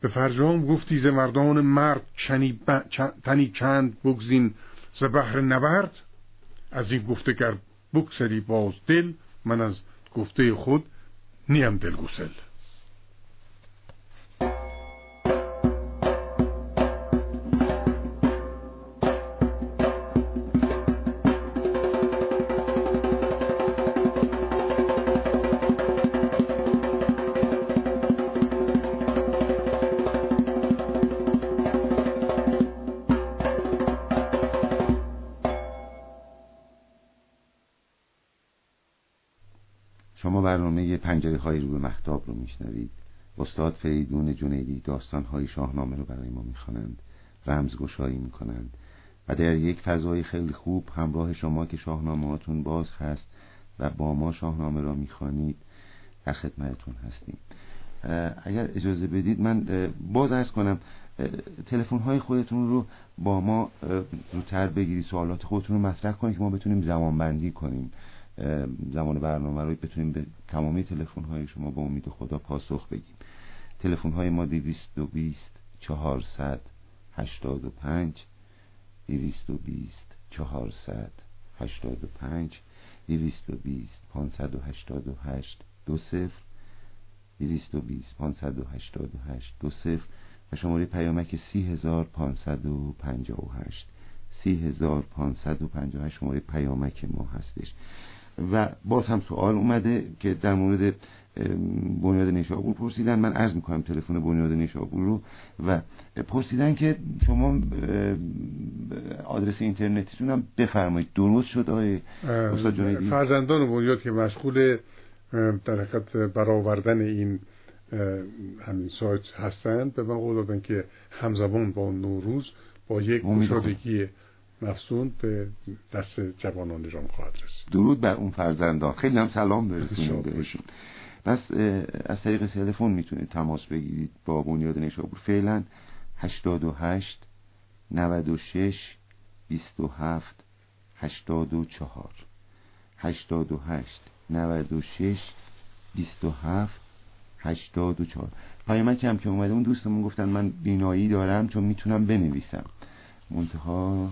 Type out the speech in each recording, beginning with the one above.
به فرجام گفتی ز مردان مرد تنی چند بگزین ز بحر نبرد؟ از این گفته گر بکسری باز دل من از گفته خود نیم دلگسل. پنجره های رو به محتاب رو میشنوید. استاد فریدون جنیدی داستان های شاهنامه رو برای ما می‌خوانند. رمزگشایی می‌کنند. و در یک فضای خیلی خوب همراه شما که شاهنامه هاتون باز هست و با ما شاهنامه را می‌خوانید در خدمتتون هستیم. اگر اجازه بدید من باز ارز کنم تلفن های خودتون رو با ما زودتر بگیرید سوالات خودتون رو مطرح کنید که ما بتونیم زمان بندی کنیم. زمان برنامه رو بتونیم به تمامی تلفن های شما با امید خدا پاسخ بدیم تلفن های ما 220 400 85 220 400 85 220 588 دو صفر 220 588 دو صفر و شماره پیامک 30558 30558 شماره پیامک ما هستش و باز هم سوال اومده که در مورد بنیاد نیشابور پرسیدن. من عرض می‌کنم تلفن بنیاد نیشابور رو. و پرسیدن که شما آدرس اینترنتیتون هم بفرمایید. درست شد آقای استاد جنیدی؟ فرزندان بنیاد که مشغول در حقیقت برآوردن این همین سایت هستند به من قول دادن که همزمان با نوروز با یک گشادگی مفسون به دست جوانان ایران خواهد رسید. درود بر اون فرزندان. خیلی هم سلام برسونید بهشون. پس از طریق تلفن می‌تونید تماس بگیرید با بنیاد نشابور. فعلا 88 96 27 84 88 96 27 84 پیامکی هم که اومده اون دوستمون گفتن من بینایی دارم چون می‌تونم بنویسم. منتها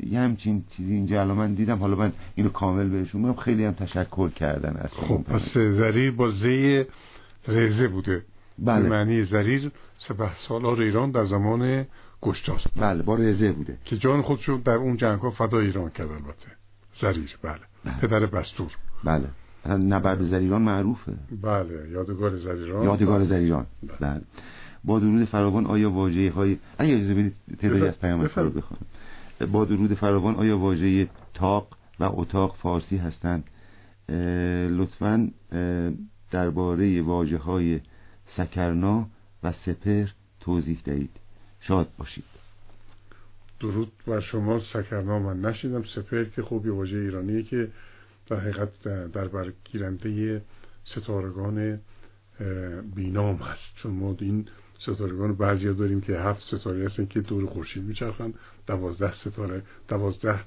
یه همچین چیزی اینجا الان من دیدم. حالا من اینو کامل بهشون میگم. خیلی هم تشکر کردن از خب پس زریر با زی رزه بوده. بله. معنی زریر سپه سالار ایران در زمان گشتاست بله با رزه بوده. که جان خودشون در اون جنگ ها فدا ایران کرد البته. زریر بله, بله. پدر بستور. بله. نبرد زریران معروفه. بله یادگار زریران. یادگار بله. زریران. بله. بله. با درود فراوان آیا واژه های اگه اجازه بدید تعدادی از پیام رو بخونم. با درود فراوان آیا واژه تاق و اتاق فارسی هستند؟ لطفا درباره واجه های سکرنا و سپر توضیح دهید. شاد باشید. درود بر شما سکرنا. من نشیدم سپر که خوب یه واژه ایرانیه که در حقیقت در برگیرنده ستارگان بینام هست. چون ما این ستارگان بعضی داریم که هفت ستاره هستن که دور خورشید میچرخن دوازده ستاره دوازده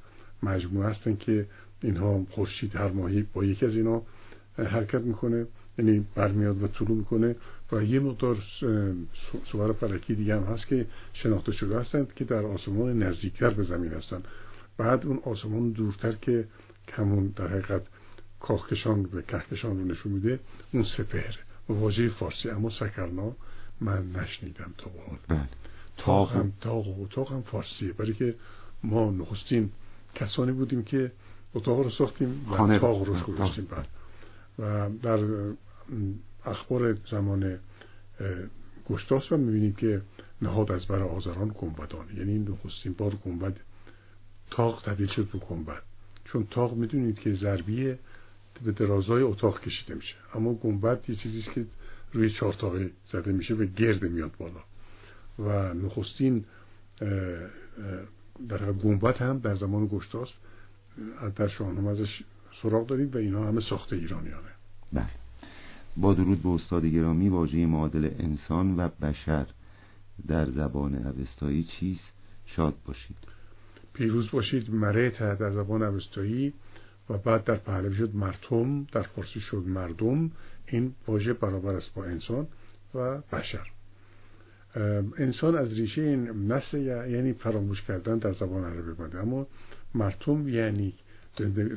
مجموعه هستن که اینها خورشید هر ماهی با یکی از اینا حرکت می‌کنه یعنی برمیاد و طلوع می‌کنه و یه مقدار سوار فلکی دیگه هم هست که شناخته شده هستند که در آسمان نزدیکتر به زمین هستند. بعد اون آسمان دورتر که کمون در حقیقت کاخکشان و کهکشان رو نشون میده اون سپهره واژه فارسی اما سکرنا. من نشنیدم تا به حال بله. تاق هم تاق و اتاق هم فارسیه برای که ما نخستین کسانی بودیم که اتاق رو ساختیم و تاق رو گذاشتیم. بعد و در اخبار زمان گشتاس رو می‌بینیم که نهاد از برای آزران گنبدان. یعنی نخستین بار گنبد تاق تبدیل شد به گنبد. چون تاق می‌دونید که ضربیه به درازای اتاق کشیده میشه. اما گنبد یه چیزیست که روی چهار زده میشه و گرد میاد بالا. و نخستین در گنبت هم در زمان گشتاس در شاهنامه ازش سراغ داریم و اینا همه ساخته ایرانیانه. بله. با درود به استاد گرامی واژه معادل انسان و بشر در زبان اوستایی چیست؟ شاد باشید. پیروز باشید مرت در زبان اوستایی و بعد در پهلوی شد مرتم در فارسی شد مردم. این واژه برابر است با انسان و بشر. انسان از ریشه این نسل یعنی فراموش کردن در زبان عربی بوده. اما مرتوم یعنی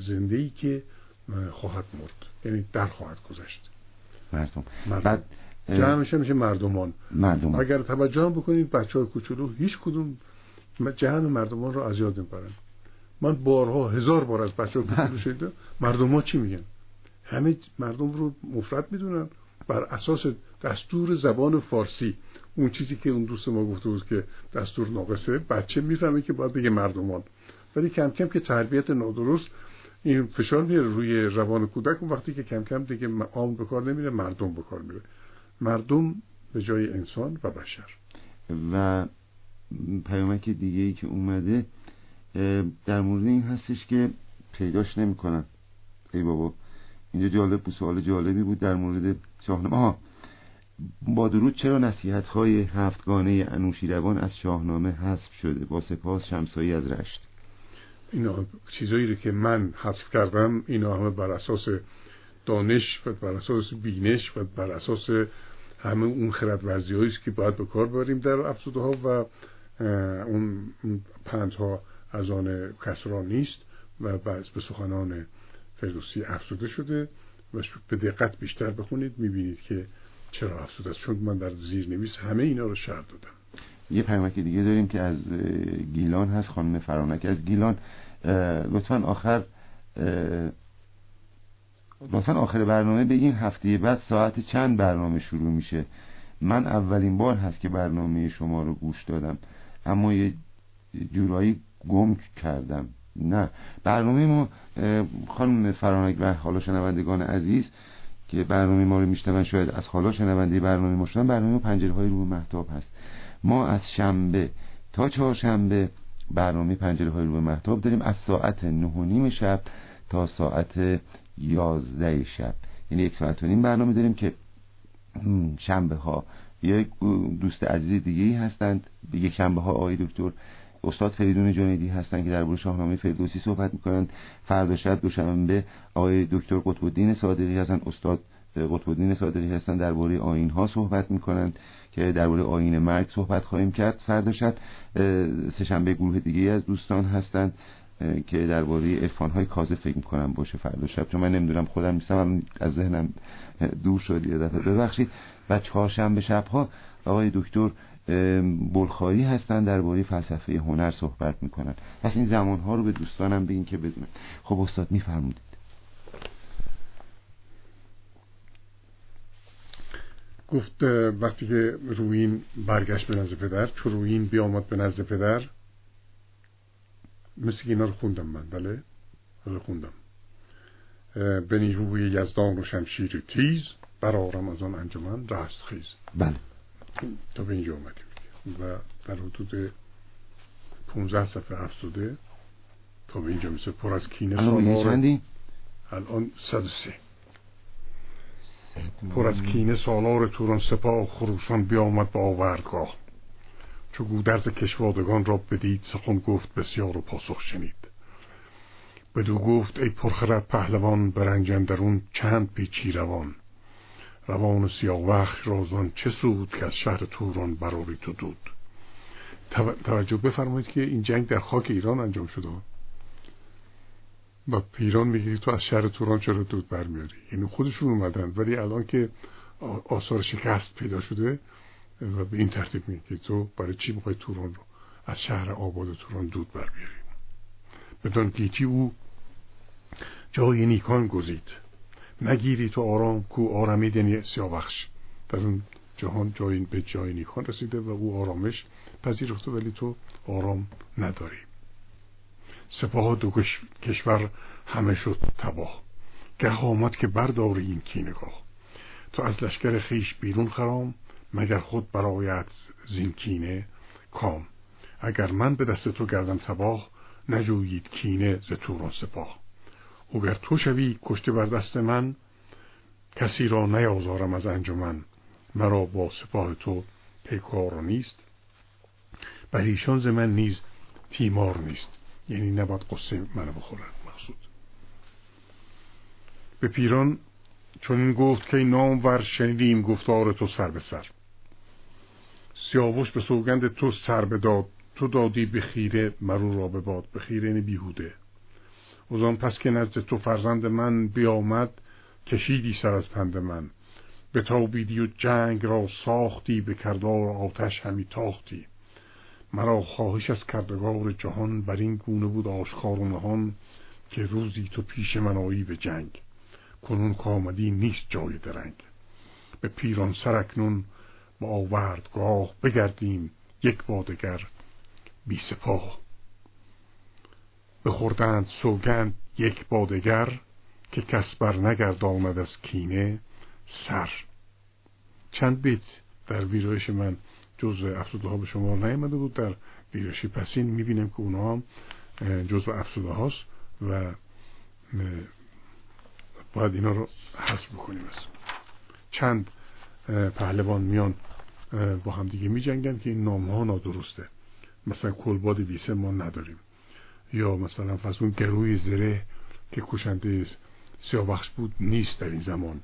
زنده ای که خواهد مرد. یعنی در خواهد گذشت. مردم, مردم. بعد جمعش میشه مردمان. مردم. اگر توجه هم بکنید بچه های کوچولو هیچ کدوم جهن مردمان رو از یاد نمی‌برن. من بارها هزار بار از بچه ها کوچولو شده مردم ها چی میگن؟ همه مردم رو مفرد می‌دونن. بر اساس دستور زبان فارسی اون چیزی که اون دوست ما گفته بود که دستور ناقصه بچه می‌فهمه که باید بگه مردمان. ولی کم کم که تربیت نادرست این فشار میره روی روان کودک. اون وقتی که کم کم دیگه عام به کار نمیره مردم به کار میره. مردم به جای انسان و بشر. و پیامک دیگه ای که اومده در مورد این هستش که پیداش نمی‌کنن. ای بابا. اینجا جالب بود سوال جالبی بود در مورد شاهنامه. ها با درود چرا نصیحت های هفتگانه انوشیروان از شاهنامه حذف شده؟ با سپاس شمسایی از رشت. اینا چیزایی رو که من حذف کردم اینا همه بر اساس دانش و بر اساس بینش و بر اساس همه اون خرد ورزی است که باید به کار بریم در افسوده ها و اون پنج ها از آن کسرا نیست و بعض به سخنان فردوسی افسوده شده و به دقت بیشتر بخونید می‌بینید که چرا افسوده است. چون من در زیر نویس همه اینا رو شرط دادم. یه پیامک دیگه داریم که از گیلان هست خانم فرانک. از گیلان لطفا آخر لطفا آخر برنامه به این هفته بعد ساعت چند برنامه شروع میشه؟ من اولین بار هست که برنامه شما رو گوش دادم اما یه جورایی گم کردم. نه. برنامه ما خانم فرانک و حالا شنوندگان عزیز که برنامه ما رو میشنون شاید از حالا شنونده برنامه ما شدن برنامه پنجره های رو محتاب هست. ما از شنبه تا چهارشنبه برنامه پنجره های رو محتاب داریم از ساعت نه و نیم شب تا ساعت یازده شب. یعنی یک ساعت و نیم برنامه داریم که شنبه ها یک دوست عزیز دیگه هستند. یک شنبه ها آقای دکتر استاد فریدون جنیدی هستند که درباره شاهنامه فردوسی صحبت می‌کنند. فردا شب دوشنبه آقای دکتر قطب الدین صادقی هستند. استاد قطب الدین صادقی هستند درباره آین ها صحبت می‌کنند که درباره آین مرگ صحبت خواهیم کرد. فردا شب سهشنبه گروه دیگه از دوستان هستند که درباره عرفان های کاذب فکر می‌کنم باشه فردا شب. چون من نمی‌دونم خودم نیستم. از ذهنم دور شد یه دفعه. ببخشید و چهارشنبه شب ها آقای دکتر بلخاری هستن درباره فلسفه هنر صحبت می‌کنن. پس این زمان ها رو به دوستانم بگین که بدونن. خب استاد میفرمودید. گفت وقتی که روین برگشت به نزد پدر چون روین بیامد به نزد پدر مثل اینا رو خوندم من بله؟ رو خوندم. به نیروی یزدان و شمشیر تیز برارم از آن انجمن رست خیز بله. تا به اینجا اومدیم و در حدود 15 صفحه افزوده تا به اینجا مثل پر از کینه سالار الان 103 پر از کینه سالار توران سپاه خروشان بیامد به آوردگاه. چو گودرز کشوادگان را بدید سخن گفت بسیار و پاسخ شنید. بدو گفت ای پرخرد پهلوان برنجن درون چند پیچی روان. روان سیاوخش رازان چه سود که از شهر توران براری تو دود؟ توجه بفرمایید که این جنگ در خاک ایران انجام شده و پیران میگه تو از شهر توران چرا دود برمیاری؟ یعنی خودشون اومدن ولی الان که آثار شکست پیدا شده و به این ترتیب میگه تو برای چی می‌خوای توران رو از شهر آباد توران دود بر بیاری بدان گیتی او جای نیکان گزید. نگیری تو آرام کو آرامید یعنی سیاوخش. در اون جهان جای به جای نیکان رسیده و او آرامش پذیرفته ولی تو آرام نداری. سپاه دو کشور همه شد تباه. گه آمد که برداری این کینگاه تو از لشکر خیش بیرون خرام مگر خود برایت زین کام. اگر من به دست تو گردم تباه نجویید کینه ز توران سپاه. اگر تو شوی کشته بر دست من کسی را نیازارم از انجمن. مرا با سپاه تو پیکار نیست. بر ایشان ز من نیز تیمار نیست. یعنی نباید قصه منو بخورن مقصود. به پیران چون گفت که نام ور شنیدیم گفتار تو سر به سر. سیاوش به سوگند تو سر بداد. تو دادی به خیره مرو را به باد. به خیره یعنی بیهوده. از پس که نزد تو فرزند من بیامد کشیدی سر از پند من. به تابیدی و جنگ را ساختی به کردار آتش همی تاختی. مرا خواهش از کردگار جهان بر این گونه بود آشکار و نهان که روزی تو پیش من آیی به جنگ. کنون کامدی نیست جای درنگ. به پیران سرکنون با آوردگاه بگردیم یک بادگر بی سپاه. بخوردند سوگند یک بادگر که کس بر نگرداند از کینه سر. چند بیت در ویرایش من جزء افسوده ها به شما نیامده بود. در ویرایش پسین می‌بینیم که اونها هم جزء افسوده هاست و باید اینا رو بکنیم چند پهلوان میان با هم دیگه می جنگن که این نام ها نادرسته. مثلا کلباد ویسه ما نداریم. یا مثلا فصل گروی زره که کشنده سیاوخش بود نیست در این زمان.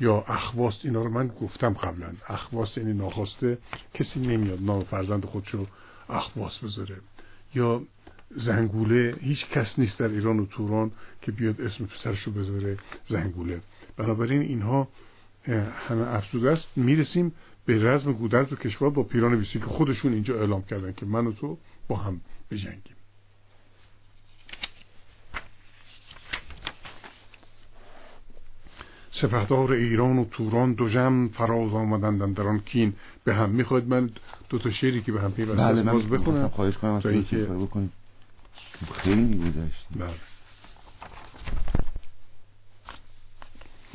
یا اخواست اینا رو من گفتم قبلا. اخواست یعنی ناخواسته کسی نمیاد نام فرزند خودشو اخواست بذاره. یا زنگوله هیچ کس نیست در ایران و توران که بیاد اسم پسرشو بذاره زنگوله. بنابراین اینها همه افزوده است. می‌رسیم به رزم گودرز و کشور با پیران بیسی که خودشون اینجا اعلام کردن که من و تو با هم بجنگیم. سپهدار ایران و توران دو جم فراز آمدند در آن کین. به هم می‌خواید من دو تا شعری که به هم پیوسته بله باز بخونم. خواهش کنم از بکنیم. خیلی گذشت بله.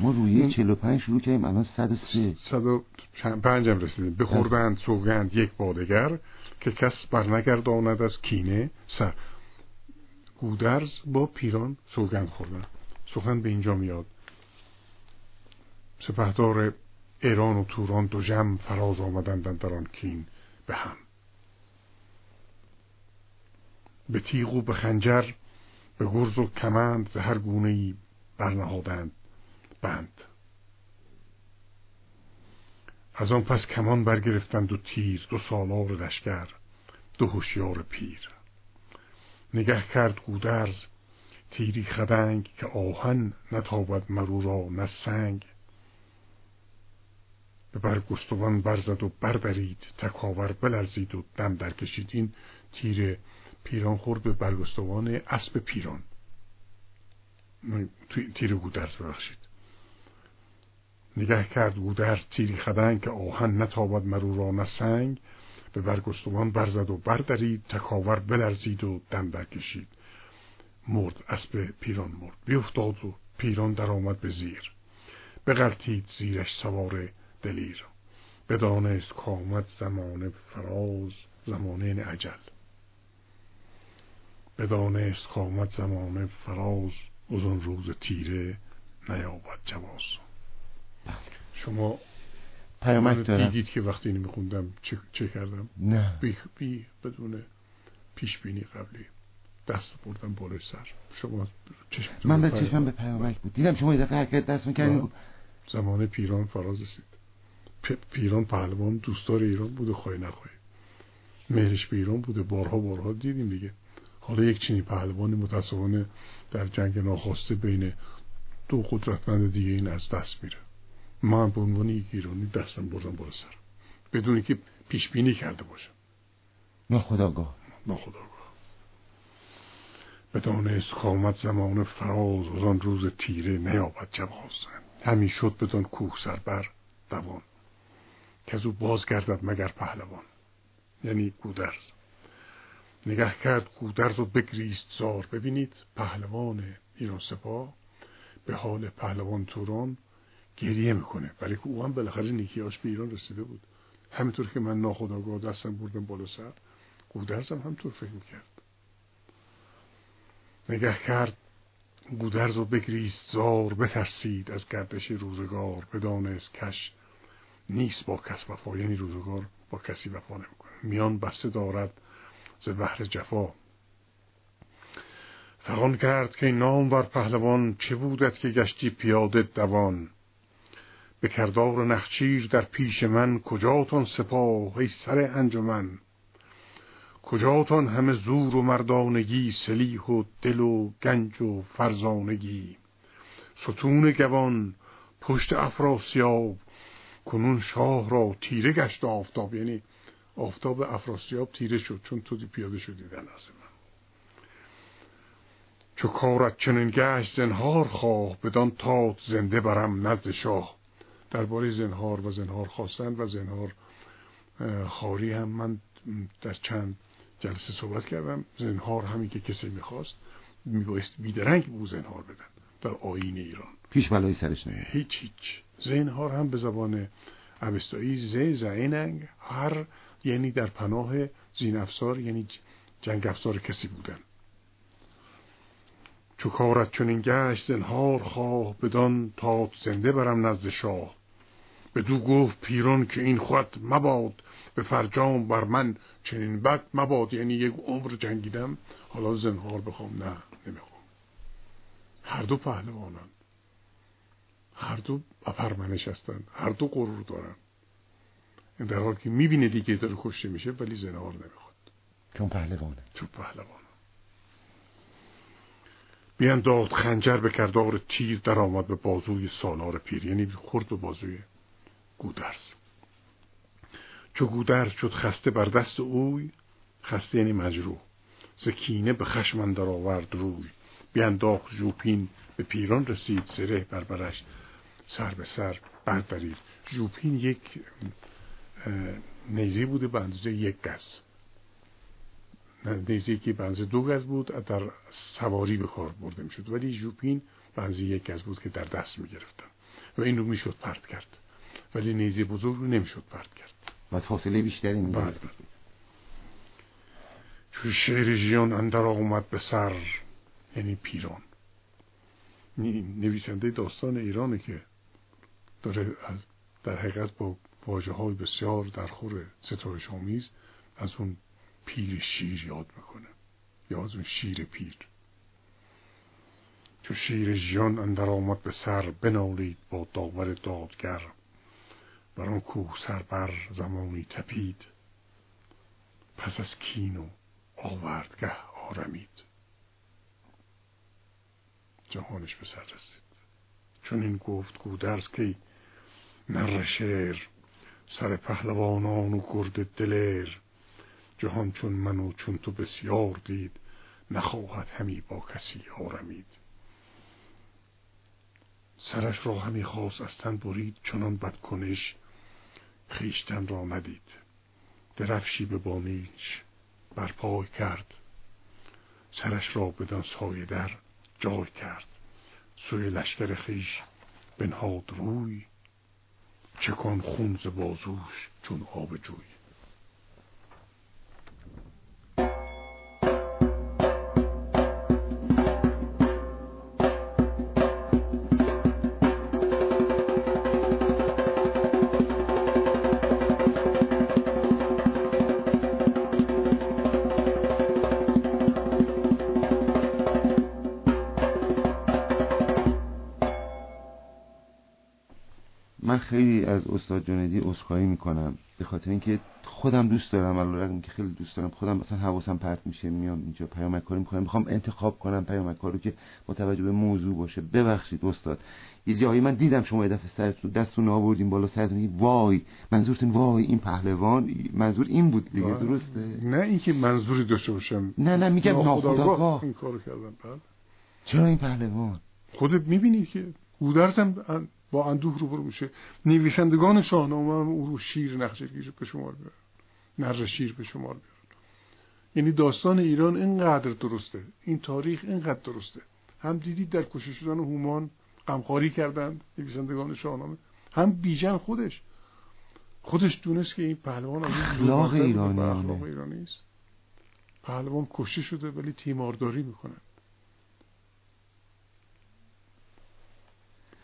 ما روی 45 شروع کردیم الان 103 105 هم رسیدیم. بخوردند سوگند یک بادگر که کس برنگرداند از کینه سر. گودرز با پیران سوگند خوردن. سخن به اینجا میاد. سپهدار ایران و توران دو جم فراز آمدند در آن کین به هم. به تیغ و به خنجر به گرز و کمند ز هر برنهادند بند. از آن پس کمان برگرفتند و تیر دو سالار لشکر دو هوشیار پیر. نگه کرد گودرز تیری خدنگ که آهن نتابد مرو را نه سنگ به برگستوان برزد و بردرید تکاور بلرزید و دم درکشید. این تیر پیران خورد به برگستوان اسب پیران. تیر گودرز ببخشید. نگه کرد گودرز تیری خدنگ که آهن نتابد مرو را نه سنگ. به برگستوان برزد و بردرید تکاور بلرزید و دم درکشید. مرد اسب پیران مرد بیفتاد و پیران درآمد به زیر. بغلتید زیرش سوار دلیر بدانست کامد زمان فراز زمانه عجل بدانست کامد زمان فراز از اون روز تیره نیابد جواز. شما پیامک دارم. دیدید که وقتی اینو میخوندم چه, چه کردم؟ نه. بی, بی بدون پیش بینی قبلی دست بردم بالای سر. شما چشم من به چشم به پیامک بود. دیدم شما یه دفعه حرکت دست می‌کردین. زمان پیران فراز رسید. پیران پهلوان دوستدار ایران بوده خواهی نخواهی. مهرش به ایران بوده بارها بارها دیدیم دیگه. حالا یک چنین پهلوانی متاسفانه در جنگ ناخواسته بین دو قدرتمند دیگه این از دست میره. من به عنوان یک ایرانی دستم بردم بالا سر. بدون که پیش بینی کرده باشم. ناخداگاه ناخداگاه بدانست کامت زمان فراز و آن روز تیره نیابد جواز همین شد بدان کوه سر بر دوان. که از او باز گردد مگر پهلوان. یعنی گودرز. نگه کرد گودرز و بگریست زار. ببینید پهلوان ایران سپاه به حال پهلوان توران گریه می‌کنه. ولی که او هم بالاخره نیکیاش به ایران رسیده بود. همینطور که من ناخداگاه دستم بردم بالا سر گودرزم همطور فکر می‌کرد. نگه کرد گودرز و بگریست زار. بترسید از گردش روزگار. بدانست کش نیست با کس وفا یعنی روزگار با کسی وفا نمی‌کنه. میان بسته دارد ز بحر جفا. فغان کرد که نام بر پهلوان چه بودت که گشتی پیاده دوان؟ به کردار نخچیر در پیش من کجاتان سپاه ای سر انجمن؟ کجاتان همه زور و مردانگی سلیح و دل و گنج و فرزانگی؟ ستون گوان پشت افراسیاب کنون شاه را تیره گشت آفتاب یعنی آفتاب افراسیاب تیره شد چون تو پیاده شدی در من. چو کارت چنین گشت زنهار خواه بدان تات زنده برم نزد شاه. درباره زنهار و زنهار خواستن و زنهار خاری هم. من در چند جلسه صحبت کردم. زنهار همین که کسی می‌خواست میبایست بیدرنگ بو زنهار بدن در آین ایران. پیش بلای سرش نه هیچ هیچ. زنهار هم به زبان اوستایی ز زیننگ هر یعنی در پناه زین افسار یعنی جنگ افسار کسی بودن. چو کارت چنین گشت زنهار خواه بدان تا زنده برم نزد شاه. به دو گفت پیران که این خود مباد به فرجام بر من چنین بد مباد. یعنی یک عمر جنگیدم حالا زنهار بخوام نه نمی‌خوام. هر دو پهلوانن هر دو اپرمنش هستن هر دو غرور دارن. در حال که می‌بینه دیگه داره کشته میشه ولی زنهار نمی‌خواد. چون پهلوانه. چون پهلوانه. بیانداخت خنجر به کردار تیر در آمد به بازوی سالار پیر یعنی خورد به بازوی گودرز. چو گودرز شد خسته بر دست اوی خسته یعنی مجروح. زکینه به خشم در آورد روی. بیانداخت ژوپین به پیران رسید سره بر برش. سر به سر بردارید. ژوپین یک نیزه بوده به اندازه یک گز. نیزه که به دو گز بود در سواری به کار برده می‌شد. ولی ژوپین به یک گز بود که در دست می‌گرفتن و این رو می‌شد پرت کرد. ولی نیزه بزرگ رو نمی‌شد پرت کرد. و فاصله بیشتری می‌گرفت بله. چون شعر جیان اندر آمد به سر یعنی پیران. نویسنده داستان ایرانه که داره از در حقیقت با واجه های بسیار در خور ستایش آمیز از اون پیر شیر یاد می‌کنه. یا از اون شیر پیر. چو شیر جیان اندر آمد به سر بنالید با داور دادگر. بر آن کوه سر بر زمانی تپید. پس از کین و آوردگه آرمید. جهانش به سر رسید. چون این گفت گودرز که نر شعر سر پهلوانان و گرد دلیر جهان چون من و چون تو بسیار دید نخواهد همی با کسی آرمید. سرش را همی خواست از تن برید چنان بدکنش خیشتن را ندید. درفشی به بانیش برپای کرد. سرش را بدان سایه در جای کرد. سوی لشکر خیش بنهاد روی چکان خون ز بازوش چون آب جوی خیلی از استاد جنیدی عذرخواهی می‌کنم به خاطر اینکه خودم دوست دارم علیرغم که خیلی دوست دارم خودم مثلا حواسم پرت میشه میام اینجا پیامک کاری می‌کنم می‌خوام انتخاب کنم پیامک رو که با توجه به موضوع باشه. ببخشید استاد یه جایی من دیدم شما یه دفعه سرتون دستتون آوردین بالا سرتون وای منظورتون وای این پهلوان منظور این بود دیگه درسته؟ نه اینکه منظوری داشته باشم. نه نه میگم ناخودآگاه. این کارو کردم بله. چرا این پهلوان؟ خودت می‌بینی که گودرزم با اندوه رو برو میشه. نویسندگان شاهنامه هم او رو شیر نقشه به شمار بیارن. نر شیر به شمار بیارن. یعنی داستان ایران اینقدر درسته. این تاریخ اینقدر درسته. هم دیدید در کشته شدن هومان غمخواری کردند نویسندگان شاهنامه. هم بیژن خودش. خودش دونست که این پهلوان اخلاق ایرانی اخلاق ایرانی است. پهلوان کشته شده ولی تیمارداری می‌کنن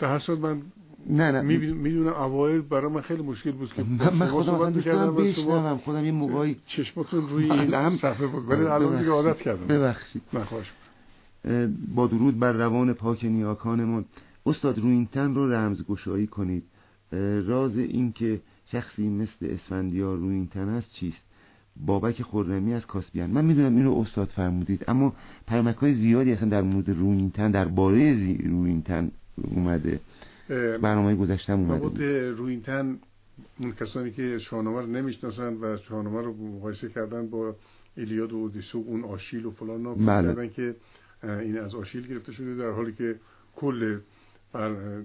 به هر صورت من نه نه. می‌دونم اوایل برای من خیلی مشکل بود که من خودم اصلا دوست دارم بشنوم. خودم یه موقعی چشمتون روی این صفحه بود ولی الان دیگه عادت کردم. ببخشید. با درود بر روان پاک نیاکانمون. استاد رو این تن رو رمزگشایی کنید. راز این که شخصی مثل اسفندیار روی این تن است چیست؟ بابک خرمی از کاسبیان من می‌دونم این رو استاد فرمودید اما پرمک های زیادی اصلا در مورد روینتن در باره روینتن اومده برنامه گذشتم اومده روینتن اون کسانی که شاهنامه رو نمی‌شناسن و شاهنامه رو مقایسه کردن با ایلیاد و اودیسه و اون آشیل و فلان بله. کردن که این از آشیل گرفته شده در حالی که کل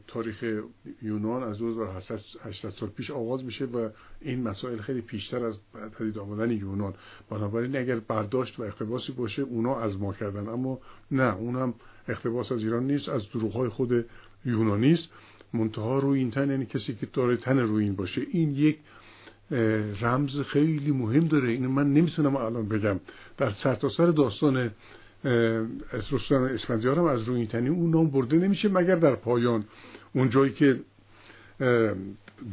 تاریخ یونان از 2800 سال پیش آغاز میشه و این مسائل خیلی پیشتر از پدید آمدن یونان. بنابراین اگر برداشت و اقتباسی باشه اونا از ما کردن. اما نه اون هم اقتباس از ایران نیست از دروغ خود یونانی است. منتها روی این تن یعنی کسی که داره تن روی این باشه. این یک رمز خیلی مهم داره. این من نمی‌تونم الان بگم. در سرتاسر سر داستان رستم اسفندیار هم از روی تنی اون نام برده نمیشه مگر در پایان اون جایی که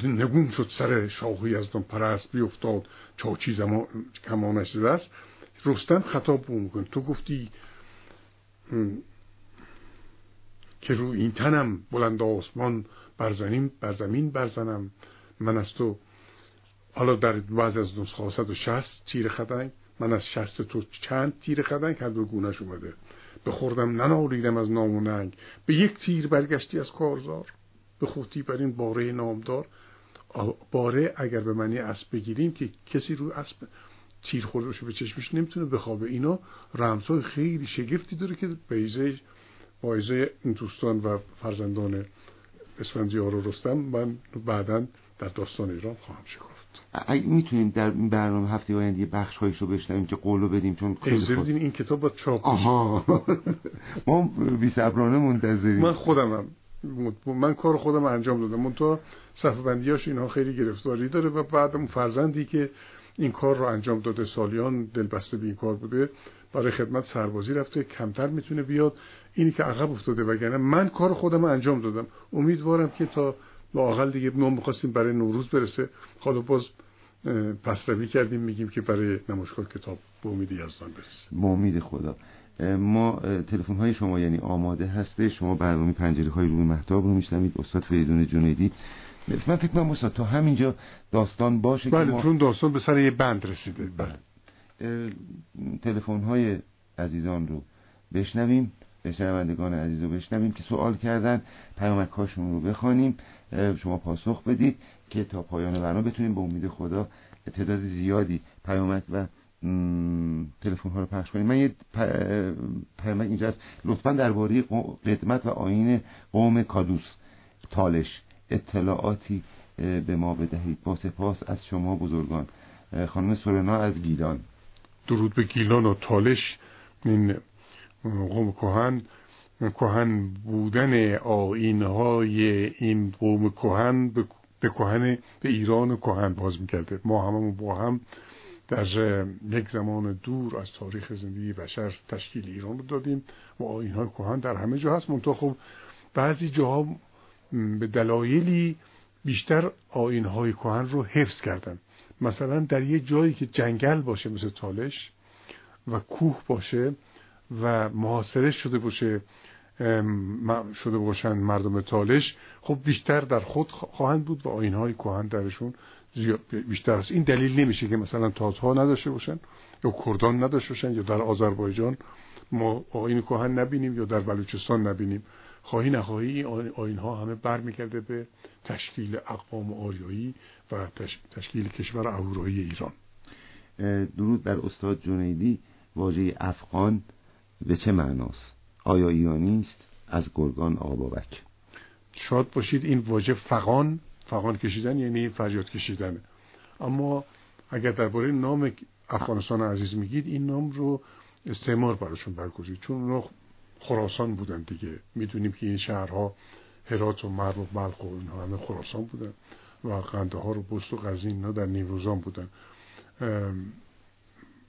نگون شد سر شاهوی از دم پرست بیفتاد چاچی زمان کمانش است رستم خطاب میکن تو گفتی که روی این تنم بلند آسمان برزنیم بر زمین برزنم من از تو حالا در بعض از نسخه و شست تیر خدنگ من از شست تو چند تیر خدنگ هر دو گونش اومده. بخوردم ننالیدم از نام و ننگ. به یک تیر برگشتی از کارزار. به خودی بر این باره نامدار. باره اگر به معنی اسب بگیریم که کسی روی اسب تیر خورده به چشمش نمی‌تونه بخوابه. اینا رمزهای خیلی شگفتی داره که بیزه بایزه این دوستان و فرزندان اسفندیار و رستم من بعدا در داستان ایران خواهم شکافت اگه می‌تونیم در این برنامه هفته آینده یه بخش هایش رو بشنویم که قولو بدیم چون خیلی این کتاب با چاپ آها. ما بی صبرانه منتظریم. من خودمم من کار خودم انجام دادم. من تو صفحه بندیاش اینها خیلی گرفتاری داره و بعد اون فرزندی که این کار رو انجام داده سالیان دلبسته به این کار بوده برای خدمت سربازی رفته کمتر می‌تونه بیاد. اینی که عقب افتاده وگرنه من کار خودم انجام دادم. امیدوارم که تا لاقل دیگه ما می‌خواستیم برای نوروز برسه. حالا باز پس روی کردیم میگیم که برای نمایشگاه کتاب به امید یزدان برسه. با امید خدا. ما تلفن های شما یعنی آماده هسته شما برنامه پنجره های روی محتاب رو میشنوید. استاد فریدون جنیدی. من فکر کنم استاد تا همینجا داستان باشه بله ما... چون داستان به سر یه بند رسیده. بله. تلفن های عزیزان رو بشنویم به شنوندگان عزیز رو بشنویم که سوال کردن پیامک هاشون رو بخوانیم. شما پاسخ بدید که تا پایان برنامه بتونیم به امید خدا تعداد زیادی پیامک و تلفن ها رو پخش کنیم. من یه پیامک اینجا هست. لطفا درباره قدمت و آین قوم کادوس. تالش اطلاعاتی به ما بدهید. با سپاس از شما بزرگان. خانم سورنا از گیلان. درود به گیلان و تالش. این قوم کهن. کهن بودن آینهای این قوم کهن به کهن به ایران کهن باز می‌کرده. ما هممون با هم در یک زمان دور از تاریخ زندگی بشر تشکیل ایران رو دادیم و آینهای کهن در همه جا هست. منتها خب بعضی جاها به دلایلی بیشتر آینهای کهن رو حفظ کردن. مثلا در یه جایی که جنگل باشه مثل تالش و کوه باشه و محاصره شده باشه شده باشن مردم تالش خب بیشتر در خود خواهند بود و آینهای کهن درشون بیشتر است. این دلیل نمیشه که مثلا تاتها نداشته باشن یا کردان نداشته باشن یا در آذربایجان ما آین کهن نبینیم یا در بلوچستان نبینیم. خواهی نخواهی آین ها همه برمیگرده به تشکیل اقوام آریایی و تشکیل کشور اهورایی ایران. درود بر استاد جنیدی واژه افغان به چه معناست؟ آیا ایرانی است؟ از گرگان آبابک شاد باشید این واژه فقان فقان کشیدن یعنی فریاد کشیدن. اما اگر درباره نام افغانستان عزیز میگید این نام رو استعمار براشون برگزید چون اونا خراسان بودن دیگه. می‌دونیم که این شهرها هرات و مرو و بلخ و اینها همه خراسان بودن و قنده ها رو بست و غزین اینا در نیوروزان بودن.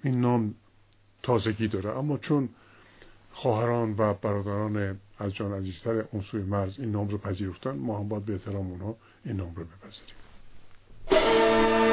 این نام تازگی داره. اما چون خواهران و برادران از جان عزیزتر اون سوی مرز این نام رو پذیرفتن. ما هم باید به احترام اونها این نام رو بپذیریم.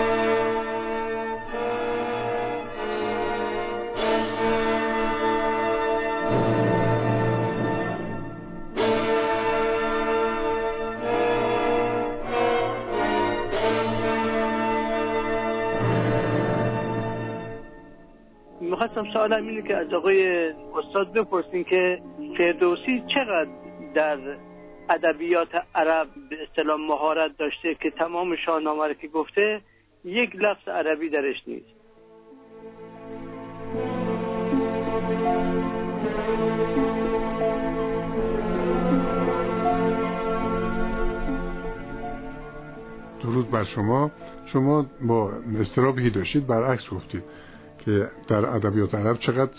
می‌خواستم سوالم اینه که از آقای استاد بپرسین که فردوسی چقدر در ادبیات عرب به اصطلاح مهارت داشته که تمام شاهنامه که گفته یک لفظ عربی درش نیست. درود بر شما. شما با استرابی داشتید برعکس گفتید. که در ادبیات عرب چقدر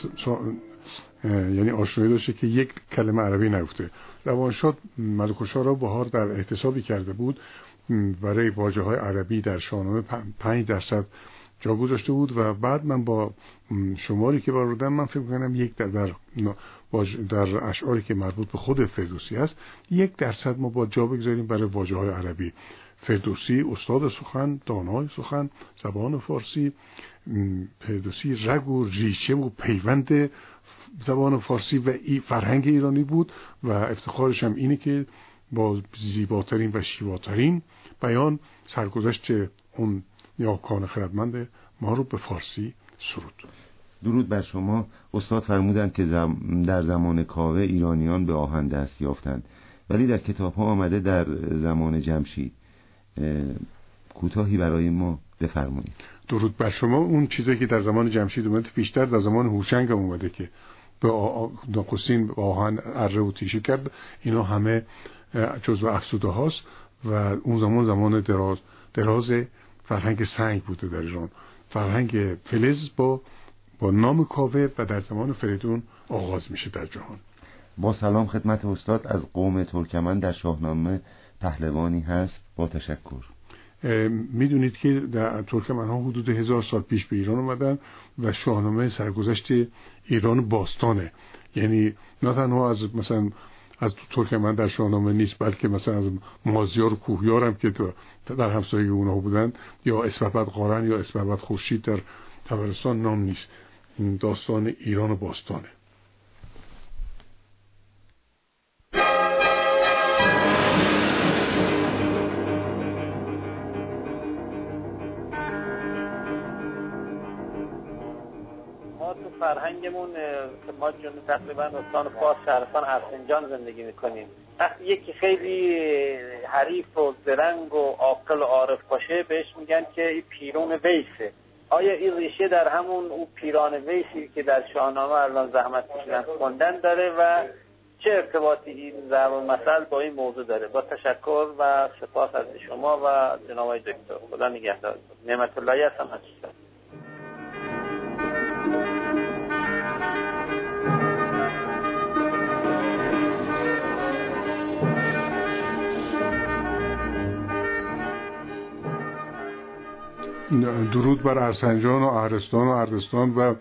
یعنی آشنایی داشته که یک کلمه عربی نگفته. روانشاد ملکوشا را بهار در احتسابی کرده بود. برای واجه های عربی در شاهنامه پنج درصد جا گذاشته بود و بعد من با شماری که بردم من فکر کنم یک در, در, در اشعاری که مربوط به خود فردوسی است یک درصد ما با جا بگذاریم برای واجه های عربی. فردوسی استاد سخن دانای سخن زبان فارسی فردوسی رگ و ریشه و پیوند زبان فارسی و ای فرهنگ ایرانی بود و افتخارش هم اینه که با زیباترین و شیواترین بیان سرگذشت اون نیاکان خردمند ما رو به فارسی سرود. درود بر شما. استاد فرمودند که در زمان کاوه ایرانیان به آهن دست یافتند. ولی در کتاب ها آمده در زمان جمشید. کوتاهی برای ما بفرمایید. درود بر شما. اون چیزی که در زمان جمشید اومده بیشتر در زمان هوشنگ اومده که به نقصین آهن اره و تیشه کرد. اینا همه جزو افسوده هاست و اون زمان زمان دراز دراز فرهنگ سنگ بوده در ایران. فرهنگ فلز با با نام کاوه و در زمان فریدون آغاز میشه در جهان. با سلام خدمت استاد از قوم ترکمن در شاهنامه پهلوانی هست. با تشکر. می‌دونید که در ترکمن ها حدود هزار سال پیش به ایران اومدن و شاهنامه سرگذشت ایران باستانه. یعنی نه تنها از مثلا از ترکمن در شاهنامه نیست بلکه مثلا از مازیار و کوهیار هم که در همسایه اونها بودن یا اسبابت قارن یا اسبابت خورشید در تبرستان نام نیست. این داستان ایران باستانه. فرهنگمون ما جون تقریبا استان فارس شهرستان ارسنجان زندگی می‌کنیم. وقتی یکی خیلی حریف و زرنگ و عاقل و عارف باشه بهش میگن که این پیرون ویسه. آیا این ریشه در همون او پیران ویسی که در شاهنامه الان زحمت کشیدن خوندن داره و چه ارتباطی این ضرب مثل با این موضوع داره؟ با تشکر و سپاس از شما و جناب دکتر. خدا نگهدار. نعمت الله هستم درود بر ارسنجان و اهرستان و اردستان و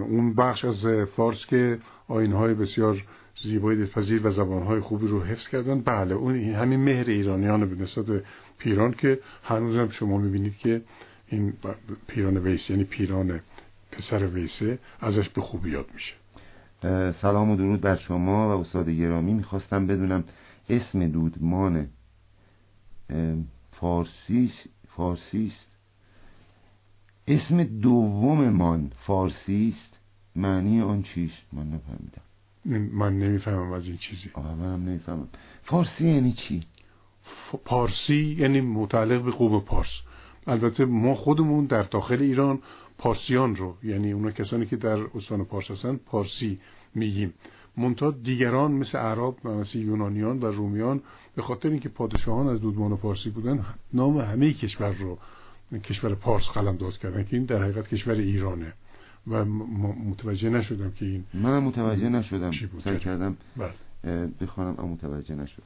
اون بخش از فارس که آینهای بسیار زیبایی دلپذیر و زبانهای خوبی رو حفظ کردن. بله اون همین مهر ایرانیان به نسبت پیران که هنوز هم شما می‌بینید که این پیران ویس یعنی پیران پسر ویسه ازش به خوبی یاد میشه. سلام و درود بر شما و استاد گرامی. می‌خواستم بدونم اسم دودمان فارسی فارسیست؟ اسم دوممان فارسی است. معنی آن چیست؟ من نفهمیدم. من نمی‌فهمم از این چیزی. آه منم نمی‌فهمم. فارسی یعنی چی؟ پارسی یعنی متعلق به قوم پارس. البته ما خودمون در داخل ایران پارسیان رو یعنی اونا کسانی که در استان پارس هستن پارسی میگیم. منتها دیگران مثل عرب و مثل یونانیان و رومیان به خاطر اینکه پادشاهان از دودمان پارسی بودن نام همه کشور رو کشور پارس قلم داد کردن که این در حقیقت کشور ایرانه. و متوجه نشدم که این من متوجه نشدم. سعی کردم بله. بخوانم اما متوجه نشدم.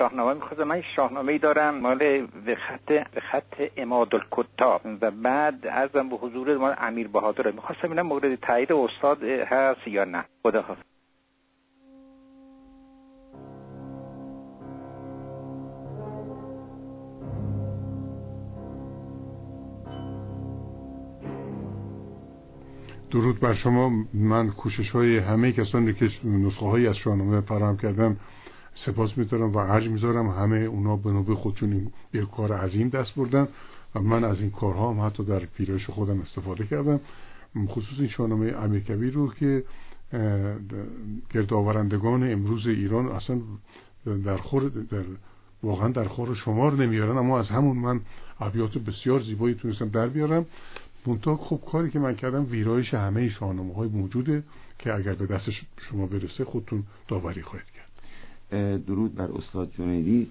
شاهنامه می‌خواستم من شاهنامه ای دارم مال به خط به خط اماد الکتاب و بعد ارزم به حضور مال امیر بهادر. می‌خواستم ببینم مورد تایید استاد هست یا نه. خدا درود بر شما. من کوشش های همه کسانی که نسخه هایی از شاهنامه فراهم کردن سپاس میدارم و عرض می‌ذارم همه اونا به نوبه خودشون یک کار عظیم دست بردن و من از این کارها هم حتی در پیرایش خودم استفاده کردم. خصوص این شاهنامه امیرکبیر رو که گردآورندگان امروز ایران اصلا در خور در واقعا در خور شمار نمیارن اما از همون من ابیات بسیار زیبایی تونستم در بیارم. منتها خب کاری که من کردم ویرایش همه شاهنامه های موجوده که اگر به دست شما برسه خودتون داوری خواهید کرد. درود بر استاد جنیدی.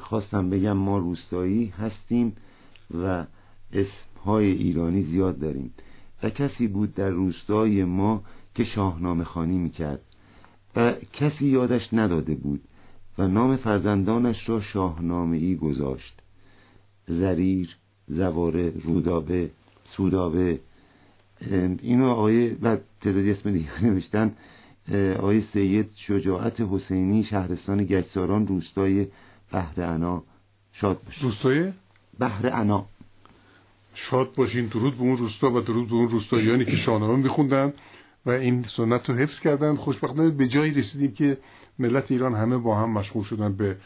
خواستم بگم ما روستایی هستیم و اسمهای ایرانی زیاد داریم. و کسی بود در روستای ما که شاهنامه خانی می‌کرد. و کسی یادش نداده بود و نام فرزندانش را شاهنامه ای گذاشت. زریر زواره رودابه سودابه. اینو آقای و تعدادی اسم دیگه نوشتن. آقای سید شجاعت حسینی شهرستان گچساران روستای بحر انا. شاد باشین روستای؟ بحر انا. شاد باشین. درود به اون روستا و درود به اون روستاییانی که شاهنامه میخوندن و این سنت رو حفظ کردن. خوشبختانه به جایی رسیدیم که ملت ایران همه با هم مشغول شدن به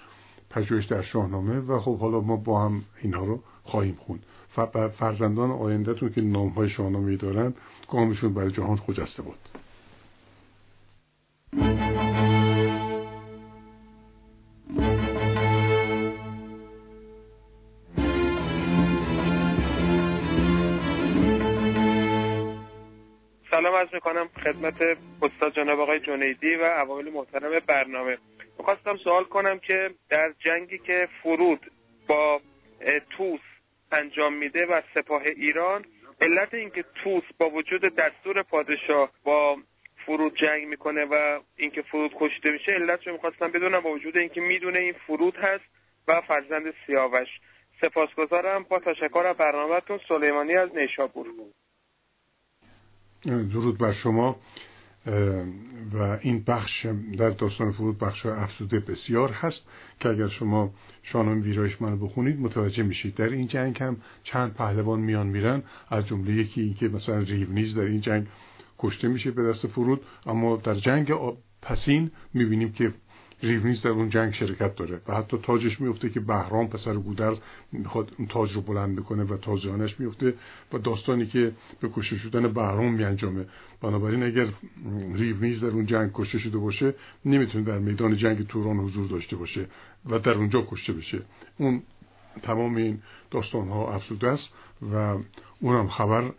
پژوهش در شاهنامه و خب حالا ما با هم اینها رو خواهیم خوند. فرزندان آیندهتون که نام های شاهنامه دارن گامشون برای جهان خجسته بود. می‌کنم خدمت استاد جناب آقای جنیدی و عوامل محترم برنامه. می‌خواستم سوال کنم که در جنگی که فرود با توس انجام میده و سپاه ایران علت اینکه توس با وجود دستور پادشاه با فرود جنگ می‌کنه و اینکه فرود کشته میشه علت رو می‌خواستم بدونم با وجود اینکه می‌دونه این فرود هست و فرزند سیاوش. سپاسگزارم. با تشکر از برنامهتون سلیمانی از نیشابور. درود بر شما و این بخش در داستان فرود بخش افسوده بسیار هست که اگر شما شاهنامه ویرایش منو بخونید متوجه میشید. در این جنگ هم چند پهلوان میان میرن از جمله یکی این که مثلا ریونیز در این جنگ کشته میشه به دست فرود اما در جنگ پسین می‌بینیم که ریونیز در اون جنگ شرکت داره و حتی تاجش میفته که بهرام پسر گودرز می‌خواد اون تاج رو بلند بکنه و تاجانش میفته و داستانی که به کشته شدن بهرام میانجامه. بنابراین اگر ریونیز در اون جنگ کشته شده باشه نمی‌تونه در میدان جنگ توران حضور داشته باشه و در اونجا کشته بشه. اون تمام این داستان ها است و اونم خبر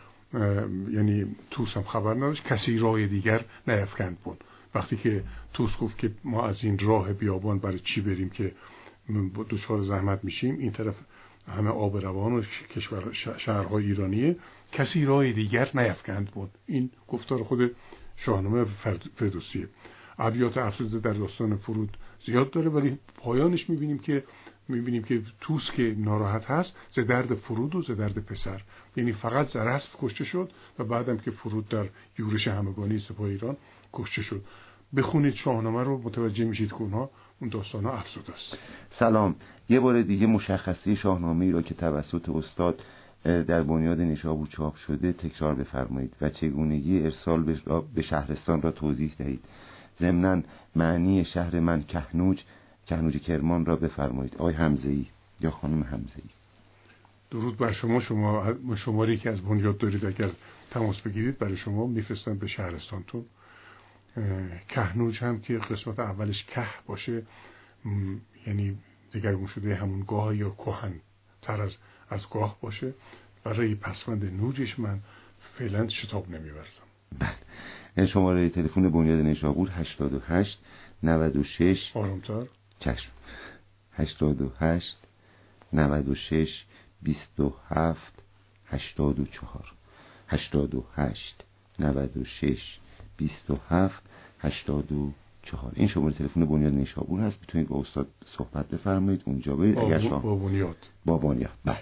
یعنی توس هم خبر نداشت. کسی راه دیگر نیفکند بود. وقتی که توس گفت که ما از این راه بیابان برای چی بریم که دچار زحمت میشیم این طرف همه آب روان و کشور شهرهای ایرانیه کسی راه دیگر نیفکند بود. این گفتار خود شاهنامه فردوسیه. ابیات افسوده در داستان فرود زیاد داره ولی پایانش می‌بینیم که می‌بینیم که توس که ناراحت هست ز درد فرود و ز درد پسر. یعنی فقط زرست کشته شد و بعدم که فرود در یورش همگانی سپاه ایران کشته شد. بخونید شاهنامه رو متوجه میشید که اونها اون داستان ها افزوده است. سلام. یه بار دیگه مشخصی شاهنامه ای را که توسط استاد در بنیاد نشابور چاپ شده تکرار بفرمایید و چگونگی ارسال به شهرستان را توضیح دهید. ضمنا معنی شهر من کهنوج کهنوج کرمان را بفرمایید. آقای حمزه یا خانم حمزه درود بر شما. شما شماری که از بنیاد دارید اگر تماس بگیرید برای شما میفرستن به شهرستانتون. کهنوج هم که قسمت اولش که باشه یعنی دگرگون شده همون گاه یا کهن تر از از گاه باشه. برای پسوند نوجش من فعلا شتاب نمیورزم. بله. شماره تلفن بنیاد نشابور 88 96 آرامتر چشم. 88 96 27 84 88 96 27 84 این شماره تلفن بنیاد نیشابور هست. می‌تونید با استاد صحبت بفرمایید. اونجا برید اگر شما با بنیاد. با بنیاد. بله.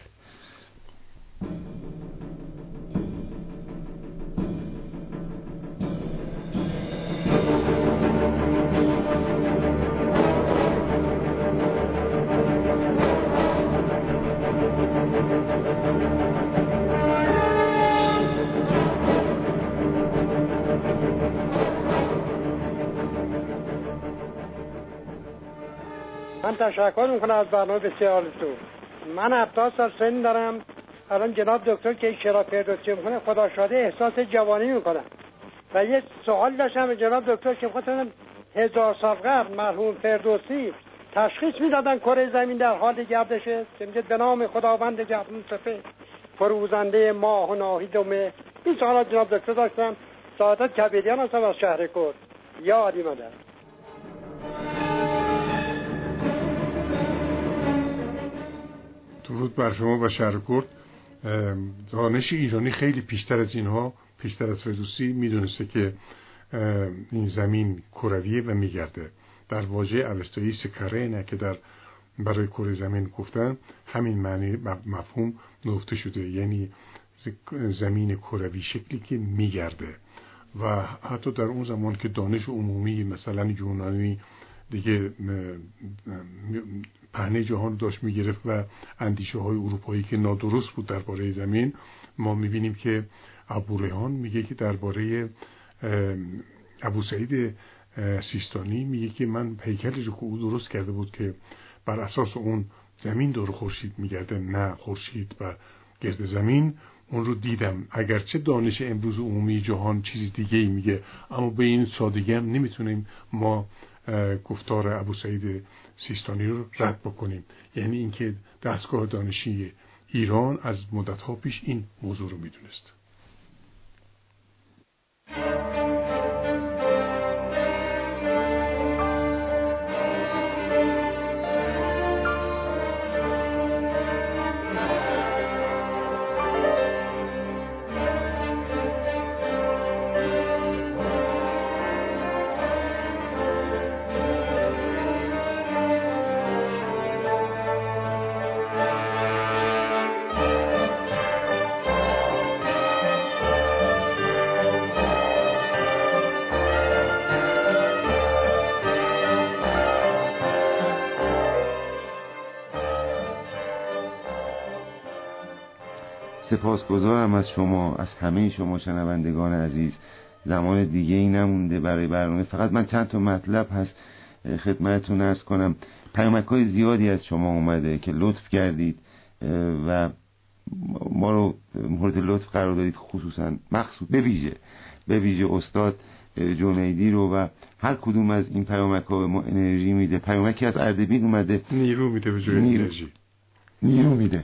من تشکر می‌کنم از برنامه بسیار تو من هفتاد سال سن دارم. الان جناب دکتر که شرا فردوسی می‌کنه خدا شاده احساس جوانی می‌کنم. و یه سوال داشتم جناب دکتر که خواستم هزار سال قبل مرحوم فردوسی تشخیص می‌دادن کره زمین در حال گردشه. که به نام خداوند جهان سفید فروزنده ماه و ناهید و مه. این سوالات جناب دکتر داشتم. سعادت کبیریان هستم از شهر کرد یادی مادر درود بر شما و شهر دانش ایرانی خیلی پیشتر از اینها پیشتر از فردوسی می‌دونسته که این زمین کرویه و میگرده. در واژه اوستایی سکرینه که در برای کره زمین گفتن همین معنی مفهوم نقطه شده. یعنی زمین کروی شکلی که میگرده. و حتی در اون زمان که دانش عمومی مثلا یونانی دیگه پهنه جهان داشت می‌گرفت و اندیشه های اروپایی که نادرست بود درباره زمین. ما می‌بینیم که ابو ریحان میگه که درباره ابو سعید سیستانی میگه که من پیکری رو که او درست کرده بود که بر اساس اون زمین دور خورشید میگرده نه خورشید و گرد زمین. اون رو دیدم. اگرچه دانش امروز عمومی جهان چیزی دیگه ای میگه اما به این سادگی هم نمی‌تونیم ما گفتار ابو سعید سیستانی رو رد بکنیم. یعنی اینکه دستگاه دانشی ایران از مدتها پیش این موضوع رو می‌دونست. سپاسگزارم از شما از همه شما شنوندگان عزیز. زمان دیگه ای نمونده برای برنامه. فقط من چند تا مطلب هست خدمتتون ارز کنم. پیامک های زیادی از شما اومده که لطف کردید و ما رو مورد لطف قرار دادید خصوصا مخصوص به ویژه به ویژه استاد جنیدی رو و هر کدوم از این پیامک ها به ما انرژی میده. پیامکی از اردبیل اومده. نیرو میده به انرژی. نیرو میده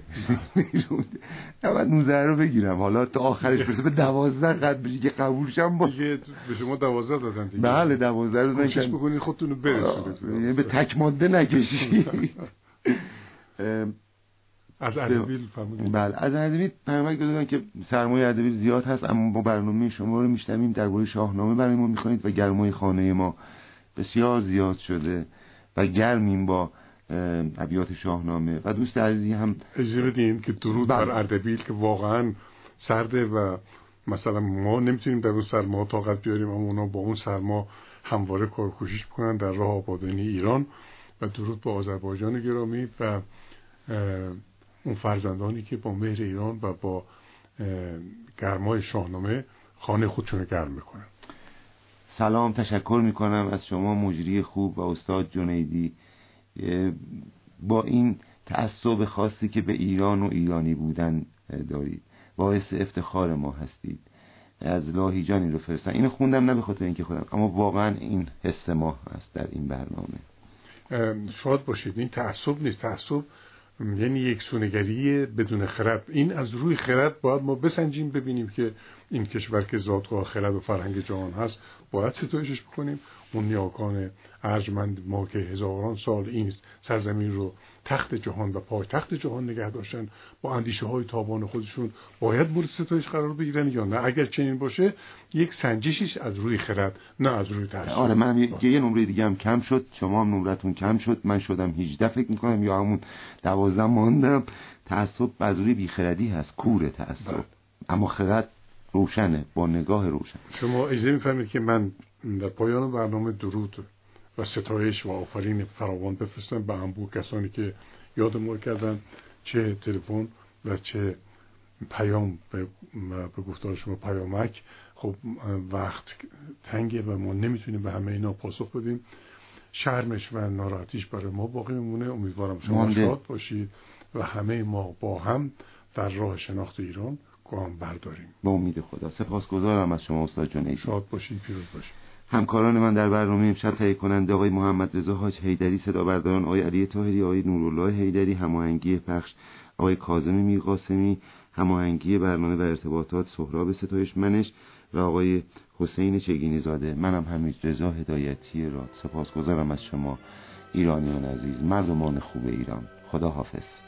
نیرو میده بعد 19 رو بگیرم. حالا تا آخرش برسه به 12 قد بشی که قبول شم با به شما 12 دادن دیگه. بله 12 دادن کوشش بکنید خودتون رو برسونید یعنی به تک ماده نکشی. از اردبیل فرمودید. بله از اردبیل پیامک دادن که سرمایه اردبیل زیاد هست اما با برنامه شما رو میشنویم درباره شاهنامه برای ما می‌خوانید و گرمای خانه ما بسیار زیاد شده و گرمیم با ابیات شاهنامه. و دوست عزیزی هم اجازه بدین که درود بر بله. اردبیل که واقعا سرده و مثلا ما نمی‌تونیم در اون سرما طاقت بیاریم اما اونا با اون سرما همواره کار کوشش بکنن در راه آبادانی ایران. و درود با آذربایجان گرامی و اون فرزندانی که با مهر ایران و با گرمای شاهنامه خانه خودشون گرم می‌کنن. سلام تشکر می‌کنم از شما مجری خوب و استاد جنیدی. با این تعصب خاصی که به ایران و ایرانی بودن دارید. باعث افتخار ما هستید. از لاهیجانی رو فرستن. اینو خوندم نه به خاطر اینکه خودم اما واقعا این حس ما هست در این برنامه. شاد باشید. این تعصب نیست. تعصب یعنی یک سونگری بدون خرد. این از روی خرد باید ما بسنجیم ببینیم که این کشور که زادگاه خرد و فرهنگ جهان هست باید ستایشش بکنیم؟ اون نیاکان ارجمند ما که هزاران سال این سرزمین رو تخت جهان و پای تخت جهان نگه داشتن با اندیشه های تابان خودشون باید مورد ستایش قرار بگیرن یا نه؟ اگر چنین باشه یک سنجشیش از روی خرد نه از روی تحصیل آره من یه, یه نمره دیگه هم کم شد. شما هم نمرتون کم شد. من شدم 18 فکر می‌کنم یا همون 12 ماندم. تعصب از روی بیخردی هست. کوره تعصب. بله. اما خرد روشنه. با نگاه روشن. شما اجازه می‌فهمید که من در پایان برنامه درود و ستایش و آفرین فراوان بفرستم به انبوه کسانی که یادمون کردن چه تلفن و چه پیام به, به گفتار شما پیامک. خب وقت تنگه و ما نمی‌تونیم به همه اینا پاسخ بدیم. شرمش و ناراحتیش برای ما باقی میمونه. امیدوارم شما شاد باشید و همه ما با هم در راه شناخت ایران گام برداریم. با امید خدا. سپاسگزارم از شما استاد جنیدی. شاد باشید پیروز باشید. همکاران من در برنامه امشب تهیه کننده آقای محمد رضا حاج حیدری صدا برداران آقای علی طاهری آقای نورالله حیدری هماهنگی پخش آقای کاظم میرقاسمی هماهنگی برنامه و ارتباطات سهراب ستایش منش و آقای حسین چگینی زاده. منم همین رضا هدایتی را سپاسگزارم از شما ایرانیان عزیز. مردمان خوب ایران. خدا حافظ